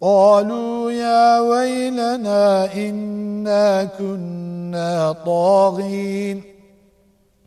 قالوا يا ويلنا إنا كنا طاغين.